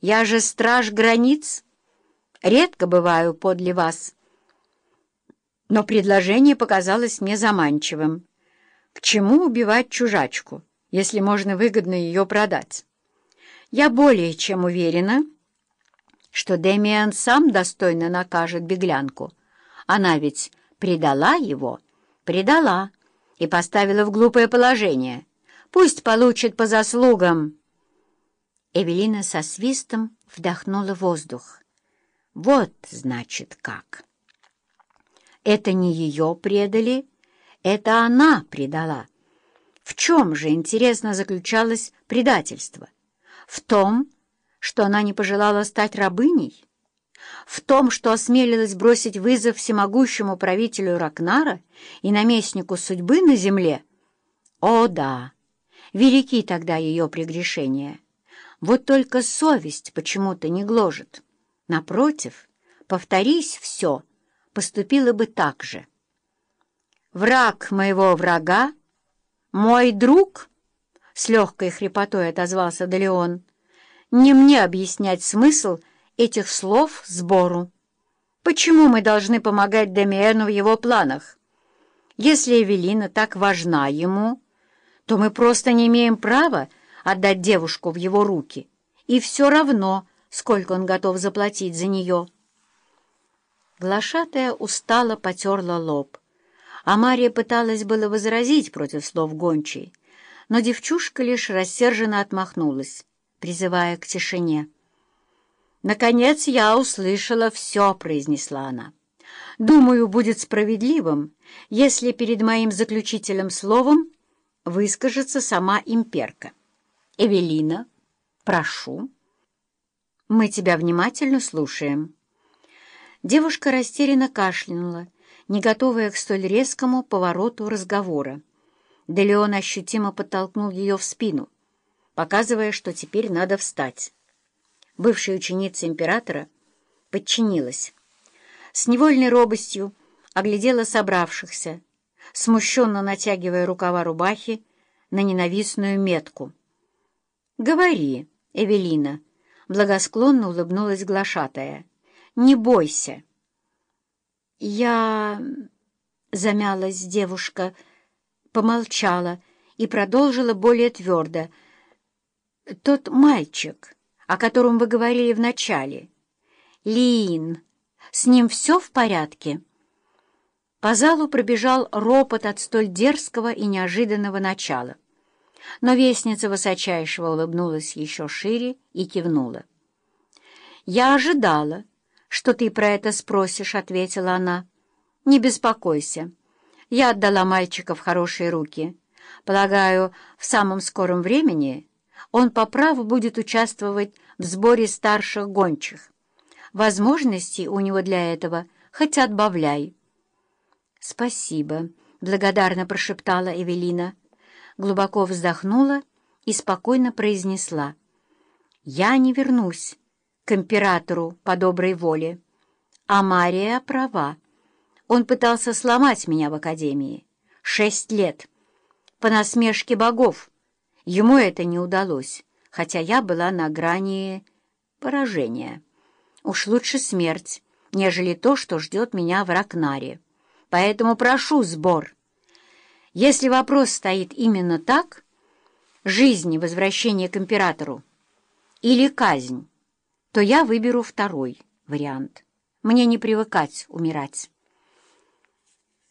Я же страж границ, редко бываю подле вас. Но предложение показалось мне заманчивым. К чему убивать чужачку, если можно выгодно ее продать? Я более чем уверена, что Демиан сам достойно накажет беглянку. Она ведь предала его, предала и поставила в глупое положение. Пусть получит по заслугам». Эвелина со свистом вдохнула воздух. Вот, значит, как. Это не ее предали, это она предала. В чем же, интересно, заключалось предательство? В том, что она не пожелала стать рабыней? В том, что осмелилась бросить вызов всемогущему правителю Ракнара и наместнику судьбы на земле? О, да! Велики тогда ее прегрешения. Вот только совесть почему-то не гложет. Напротив, повторись все, поступила бы так же. «Враг моего врага, мой друг?» — с легкой хрипотой отозвался Далеон. «Не мне объяснять смысл этих слов сбору. Почему мы должны помогать Демиэну в его планах? Если Эвелина так важна ему, то мы просто не имеем права отдать девушку в его руки, и все равно, сколько он готов заплатить за нее. Глашатая устало потерла лоб, а Мария пыталась было возразить против слов гончей, но девчушка лишь рассерженно отмахнулась, призывая к тишине. «Наконец я услышала все», — произнесла она. «Думаю, будет справедливым, если перед моим заключительным словом выскажется сама имперка». «Эвелина, прошу». «Мы тебя внимательно слушаем». Девушка растерянно кашлянула, не готовая к столь резкому повороту разговора. Делеон ощутимо подтолкнул ее в спину, показывая, что теперь надо встать. Бывшая ученица императора подчинилась. С невольной робостью оглядела собравшихся, смущенно натягивая рукава рубахи на ненавистную метку — «Говори, Эвелина», — благосклонно улыбнулась глашатая. «Не бойся». «Я...» — замялась девушка, помолчала и продолжила более твердо. «Тот мальчик, о котором вы говорили вначале. Лин, с ним все в порядке?» По залу пробежал ропот от столь дерзкого и неожиданного начала. Но вестница высочайшего улыбнулась еще шире и кивнула. «Я ожидала, что ты про это спросишь», — ответила она. «Не беспокойся. Я отдала мальчика в хорошие руки. Полагаю, в самом скором времени он по праву будет участвовать в сборе старших гончих. Возможностей у него для этого хоть отбавляй». «Спасибо», — благодарно прошептала Эвелина глубоко вздохнула и спокойно произнесла. «Я не вернусь к императору по доброй воле. А Мария права. Он пытался сломать меня в академии. Шесть лет. По насмешке богов. Ему это не удалось, хотя я была на грани поражения. Уж лучше смерть, нежели то, что ждет меня в Ракнаре. Поэтому прошу сбор». Если вопрос стоит именно так, жизнь и возвращение к императору, или казнь, то я выберу второй вариант. Мне не привыкать умирать.